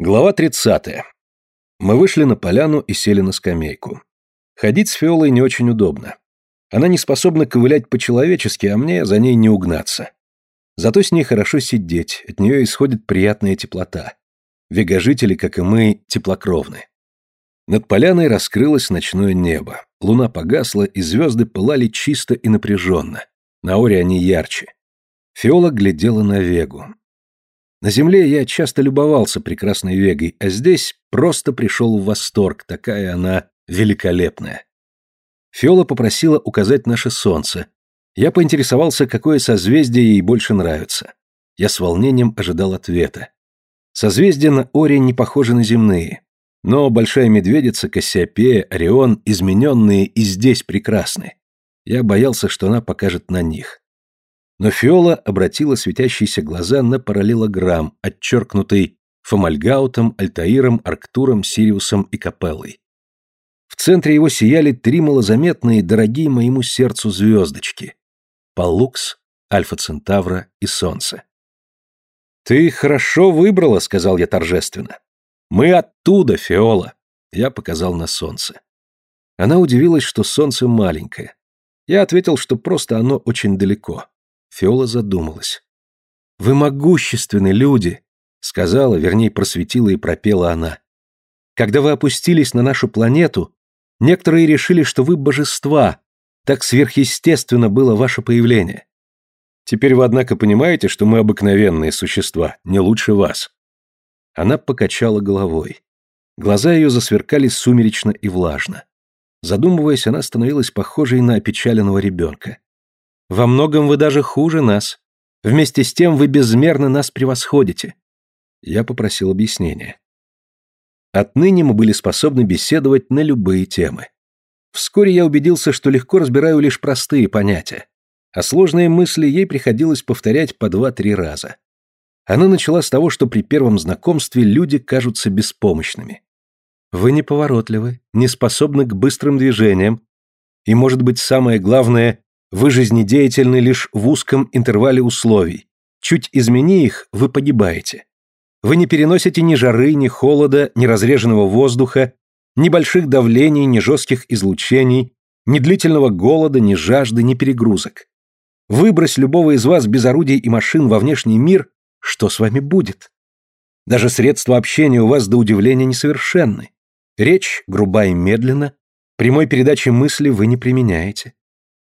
Глава 30. Мы вышли на поляну и сели на скамейку. Ходить с Фиолой не очень удобно. Она не способна ковылять по-человечески, а мне за ней не угнаться. Зато с ней хорошо сидеть, от нее исходит приятная теплота. Вегожители, как и мы, теплокровны. Над поляной раскрылось ночное небо. Луна погасла, и звезды пылали чисто и напряженно. На оре они ярче. Фиола глядела на Вегу. На земле я часто любовался прекрасной Вегой, а здесь просто пришел в восторг, такая она великолепная. Фиола попросила указать наше солнце. Я поинтересовался, какое созвездие ей больше нравится. Я с волнением ожидал ответа. Созвездия на Оре не похожи на земные. Но Большая Медведица, Кассиопея, Орион, измененные и здесь прекрасны. Я боялся, что она покажет на них. Но Фиола обратила светящиеся глаза на параллелограмм, отчеркнутый Фомальгаутом, Альтаиром, Арктуром, Сириусом и Капеллой. В центре его сияли три малозаметные, дорогие моему сердцу звездочки. Паллукс, Альфа Центавра и Солнце. «Ты хорошо выбрала», — сказал я торжественно. «Мы оттуда, Фиола», — я показал на Солнце. Она удивилась, что Солнце маленькое. Я ответил, что просто оно очень далеко. Фиола задумалась. «Вы могущественны, люди», — сказала, вернее, просветила и пропела она. «Когда вы опустились на нашу планету, некоторые решили, что вы божества, так сверхъестественно было ваше появление. Теперь вы, однако, понимаете, что мы обыкновенные существа, не лучше вас». Она покачала головой. Глаза ее засверкали сумеречно и влажно. Задумываясь, она становилась похожей на опечаленного ребенка. Во многом вы даже хуже нас. Вместе с тем вы безмерно нас превосходите. Я попросил объяснения. Отныне мы были способны беседовать на любые темы. Вскоре я убедился, что легко разбираю лишь простые понятия, а сложные мысли ей приходилось повторять по два-три раза. Она начала с того, что при первом знакомстве люди кажутся беспомощными. Вы неповоротливы, не способны к быстрым движениям, и, может быть, самое главное, вы жизнедеятельны лишь в узком интервале условий. Чуть измени их, вы погибаете. Вы не переносите ни жары, ни холода, ни разреженного воздуха, ни больших давлений, ни жестких излучений, ни длительного голода, ни жажды, ни перегрузок. Выбрось любого из вас без орудий и машин во внешний мир, что с вами будет? Даже средства общения у вас до удивления несовершенны. Речь груба и медленно, прямой передачи мысли вы не применяете.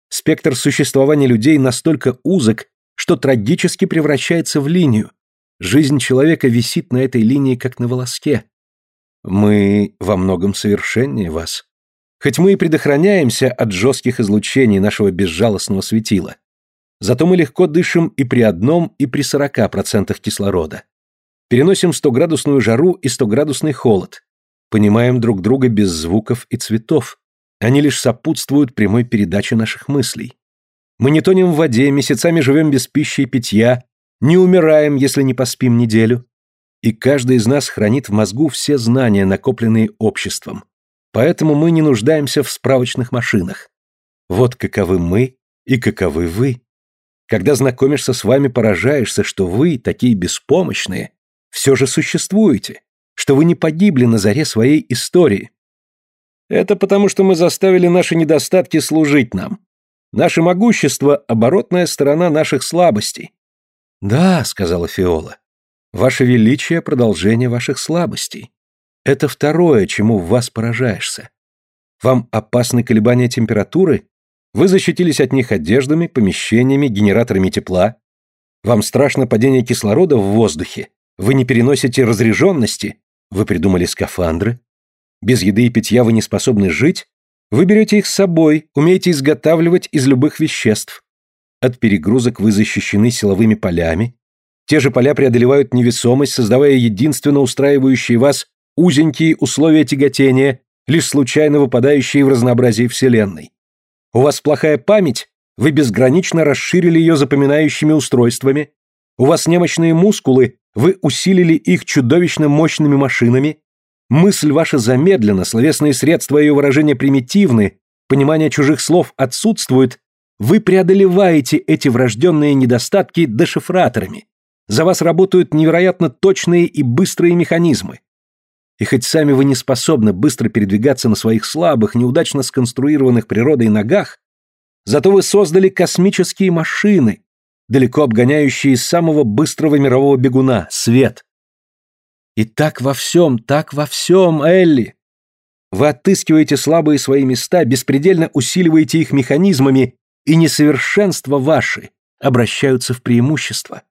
Спектр существования людей настолько узок, что трагически превращается в линию. Жизнь человека висит на этой линии, как на волоске. Мы во многом совершеннее вас. Хоть мы и предохраняемся от жестких излучений нашего безжалостного светила, зато мы легко дышим и при одном, и при 40% кислорода. Переносим 100-градусную жару и 100-градусный холод. Понимаем друг друга без звуков и цветов. Они лишь сопутствуют прямой передаче наших мыслей. Мы не тонем в воде, месяцами живем без пищи и питья, не умираем, если не поспим неделю. И каждый из нас хранит в мозгу все знания, накопленные обществом. Поэтому мы не нуждаемся в справочных машинах. Вот каковы мы и каковы вы. Когда знакомишься с вами, поражаешься, что вы, такие беспомощные, все же существуете, что вы не погибли на заре своей истории, это потому, что мы заставили наши недостатки служить нам. Наше могущество – оборотная сторона наших слабостей. Да, сказала Фиола. Ваше величие – продолжение ваших слабостей. Это второе, чему в вас поражаешься. Вам опасны колебания температуры? Вы защитились от них одеждами, помещениями, генераторами тепла. Вам страшно падение кислорода в воздухе. Вы не переносите разреженности. Вы придумали скафандры. Без еды и питья вы не способны жить? Вы берете их с собой, умеете изготавливать из любых веществ. От перегрузок вы защищены силовыми полями. Те же поля преодолевают невесомость, создавая единственно устраивающие вас узенькие условия тяготения, лишь случайно выпадающие в разнообразии Вселенной. У вас плохая память, вы безгранично расширили ее запоминающими устройствами. У вас немощные мускулы, вы усилили их чудовищно мощными машинами. Мысль ваша замедлена, словесные средства ее выражения примитивны, понимание чужих слов отсутствует, вы преодолеваете эти врожденные недостатки дешифраторами. За вас работают невероятно точные и быстрые механизмы. И хоть сами вы не способны быстро передвигаться на своих слабых, неудачно сконструированных природой ногах, зато вы создали космические машины, далеко обгоняющие самого быстрого мирового бегуна — свет. И так во всем, так во всем, Элли. Вы отыскиваете слабые свои места, беспредельно усиливаете их механизмами, и несовершенства ваши обращаются в преимущество.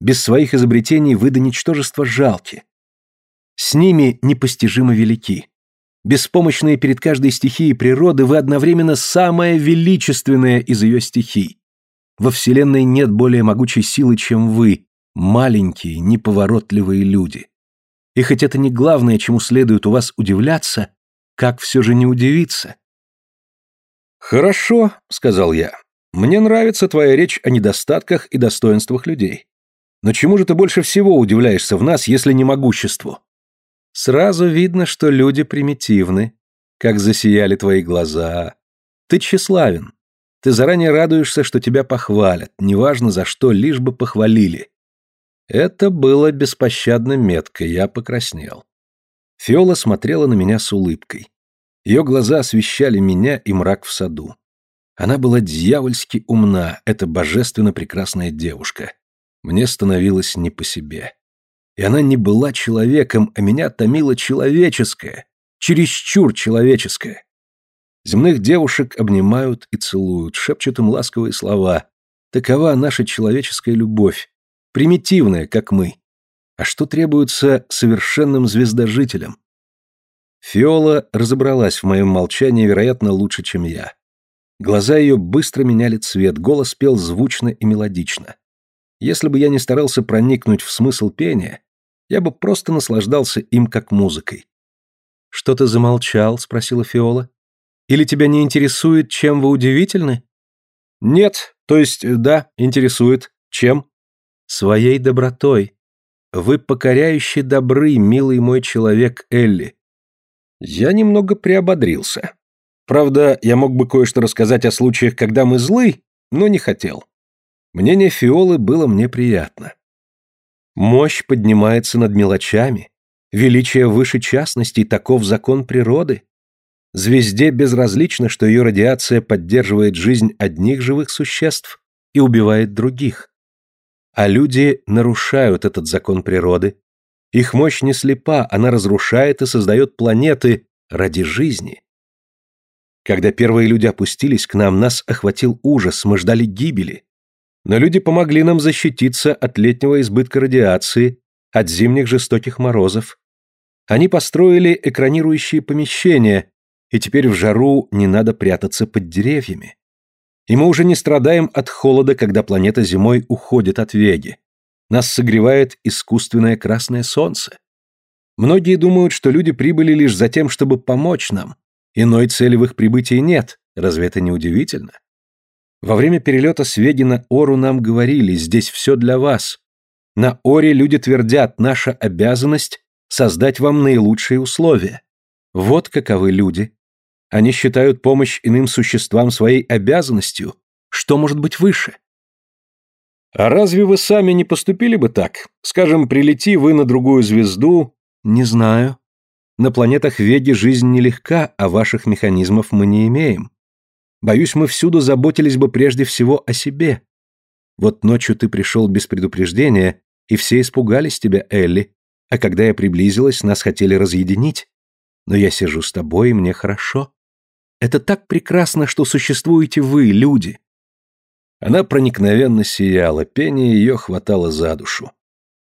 Без своих изобретений вы до ничтожества жалки. С ними непостижимо велики. Беспомощные перед каждой стихией природы, вы одновременно самая величественная из ее стихий. Во Вселенной нет более могучей силы, чем вы, маленькие, неповоротливые люди. И хоть это не главное, чему следует у вас удивляться, как все же не удивиться? «Хорошо», — сказал я. «Мне нравится твоя речь о недостатках и достоинствах людей. Но чему же ты больше всего удивляешься в нас, если не могуществу?» Сразу видно, что люди примитивны. Как засияли твои глаза. Ты тщеславен. Ты заранее радуешься, что тебя похвалят, неважно за что, лишь бы похвалили. Это было беспощадно метко, я покраснел. Фиола смотрела на меня с улыбкой. Ее глаза освещали меня и мрак в саду. Она была дьявольски умна, эта божественно прекрасная девушка. Мне становилось не по себе. И она не была человеком, а меня томило человеческое, чересчур человеческое. Земных девушек обнимают и целуют, шепчут им ласковые слова. Такова наша человеческая любовь, примитивная, как мы. А что требуется совершенным звездожителям? Фиола разобралась в моем молчании, вероятно, лучше, чем я. Глаза ее быстро меняли цвет, голос пел звучно и мелодично. Если бы я не старался проникнуть в смысл пения, я бы просто наслаждался им как музыкой. «Что ты замолчал?» — спросила Фиола. «Или тебя не интересует, чем вы удивительны?» «Нет, то есть, да, интересует. Чем?» «Своей добротой. Вы покоряющий добры, милый мой человек Элли». Я немного приободрился. Правда, я мог бы кое-что рассказать о случаях, когда мы злы, но не хотел. Мнение Фиолы было мне приятно. Мощь поднимается над мелочами. Величие выше частностей, таков закон природы. Звезде безразлично, что ее радиация поддерживает жизнь одних живых существ и убивает других. А люди нарушают этот закон природы. Их мощь не слепа, она разрушает и создает планеты ради жизни. Когда первые люди опустились к нам, нас охватил ужас, мы ждали гибели. Но люди помогли нам защититься от летнего избытка радиации, от зимних жестоких морозов. Они построили экранирующие помещения, и теперь в жару не надо прятаться под деревьями. И мы уже не страдаем от холода, когда планета зимой уходит от Веги. Нас согревает искусственное красное солнце. Многие думают, что люди прибыли лишь за тем, чтобы помочь нам. Иной цели в их прибытии нет. Разве это не удивительно? Во время перелета с Веди на Ору нам говорили, здесь все для вас. На Оре люди твердят, наша обязанность – создать вам наилучшие условия. Вот каковы люди. Они считают помощь иным существам своей обязанностью. Что может быть выше? А разве вы сами не поступили бы так? Скажем, прилети вы на другую звезду? Не знаю. На планетах Веди жизнь нелегка, а ваших механизмов мы не имеем. Боюсь, мы всюду заботились бы прежде всего о себе. Вот ночью ты пришел без предупреждения, и все испугались тебя, Элли. А когда я приблизилась, нас хотели разъединить. Но я сижу с тобой, и мне хорошо. Это так прекрасно, что существуете вы, люди. Она проникновенно сияла, пение ее хватало за душу.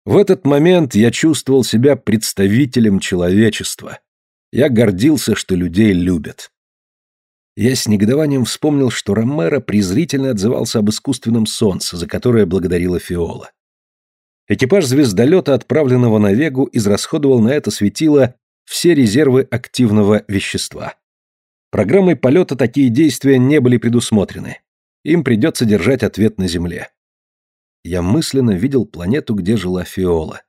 В этот момент я чувствовал себя представителем человечества. Я гордился, что людей любят. Я с негодованием вспомнил, что Ромеро презрительно отзывался об искусственном солнце, за которое благодарила Фиола. Экипаж звездолета, отправленного на Вегу, израсходовал на это светило все резервы активного вещества. Программой полета такие действия не были предусмотрены. Им придется держать ответ на Земле. Я мысленно видел планету, где жила Фиола.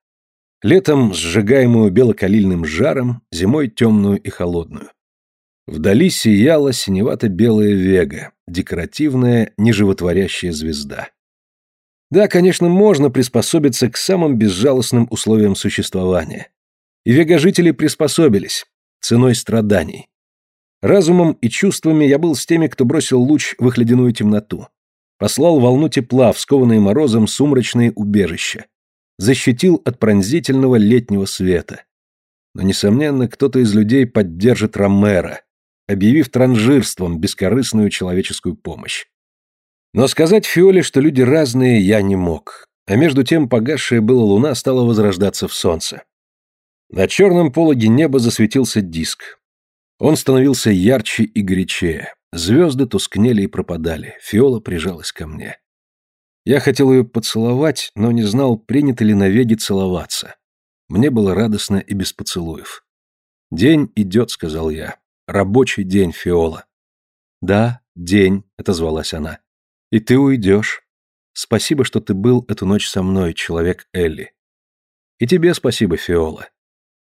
Летом сжигаемую белокалильным жаром, зимой темную и холодную. Вдали сияла синевато-белая вега, декоративная, неживотворящая звезда. Да, конечно, можно приспособиться к самым безжалостным условиям существования. И вегожители приспособились, ценой страданий. Разумом и чувствами я был с теми, кто бросил луч в их ледяную темноту. Послал волну тепла в скованные морозом сумрачные убежища. Защитил от пронзительного летнего света. Но, несомненно, кто-то из людей поддержит Ромера, объявив транжирством бескорыстную человеческую помощь. Но сказать Фиоле, что люди разные, я не мог. А между тем погасшая была луна стала возрождаться в солнце. На черном пологе неба засветился диск. Он становился ярче и горячее. Звезды тускнели и пропадали. Фиола прижалась ко мне. Я хотел ее поцеловать, но не знал, принято ли на веде целоваться. Мне было радостно и без поцелуев. «День идет», — сказал я. «Рабочий день, Фиола». «Да, день», — отозвалась она. «И ты уйдешь. Спасибо, что ты был эту ночь со мной, человек Элли. И тебе спасибо, Фиола.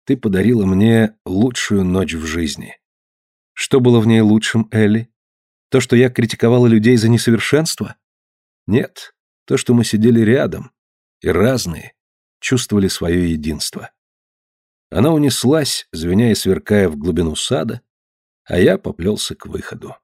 Ты подарила мне лучшую ночь в жизни». Что было в ней лучшим, Элли? То, что я критиковала людей за несовершенство? Нет, то, что мы сидели рядом, и разные, чувствовали свое единство. Она унеслась, звеня и сверкая в глубину сада, а я поплелся к выходу.